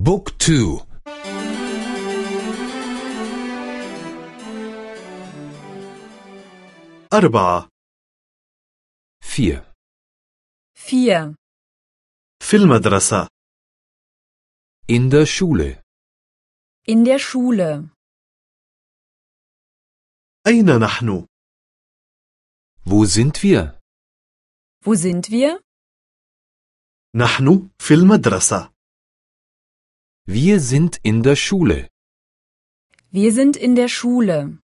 بوك تو أربعة فير vier, في المدرسة in der Schule in der Schule, أين نحن؟ wo sind wir wo sind wir? نحن في المدرسة wir sind in der Schule Wir sind in der Schule.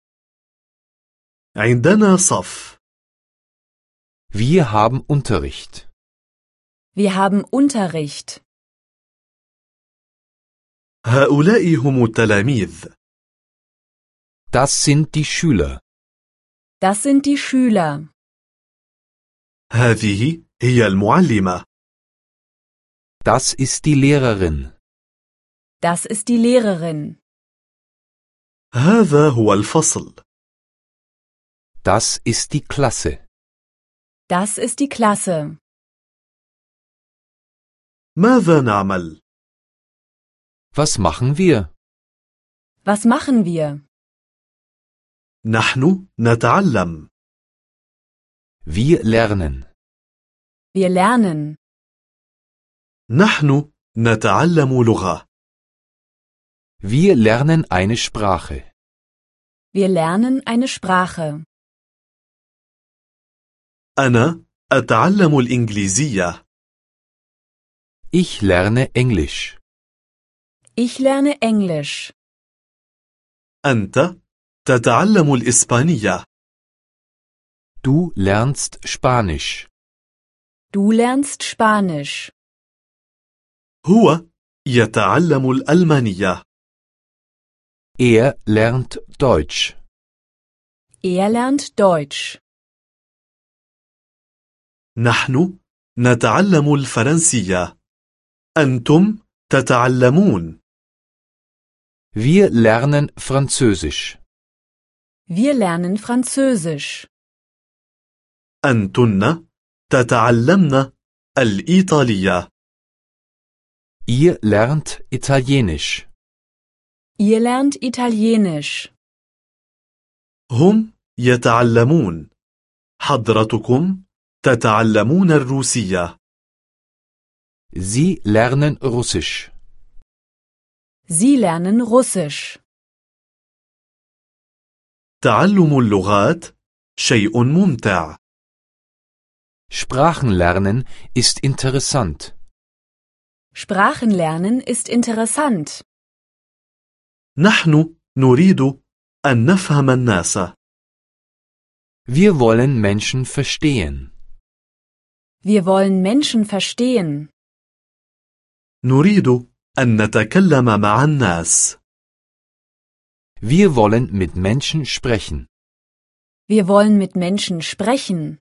عندنا صف wir haben Unterricht Wir haben Unterricht. هؤلاء هم التلاميذ das sind die Schüler Das sind die Schüler. هذه هي المعلمة das ist die Lehrerin Das ist die Lehrerin. هذا هو الفصل das ist die Klasse Das ist die Klasse. ماذا نعمل؟ was machen wir Was machen wir? نحن نتعلم wir lernen Wir lernen. نحن نتعلم لغة wir lernen eine Sprache Wir lernen eine Sprache. أنا أتعلم الإنجليزية ich lerne Englisch Ich lerne Englisch. أنت تتعلم الإسبانية du lernst Spanisch Du lernst Spanisch. هو يتعلم الألمانية er lernt Deutsch Er lernt Deutsch. نحن نتعلم الفرنسية أنتم تتعلمون wir lernen Französisch Wir lernen Französisch. أنتن تتعلمن الإيطالية ihr lernt Italienisch Ihr lernt Italienisch. هم يتعلمون حضرتكم تتعلمون الروسية Sie lernen Russisch. Sie lernen Russisch. تعلم اللغات شيء ممتع Sprachenlernen ist interessant. Sprachenlernen ist interessant. نحن نريد أن نفهم الناس Wir wollen Menschen verstehen. Wir wollen Menschen verstehen. نريد أن نتكلم مع الناس Wir wollen mit Menschen sprechen. Wir wollen mit Menschen sprechen.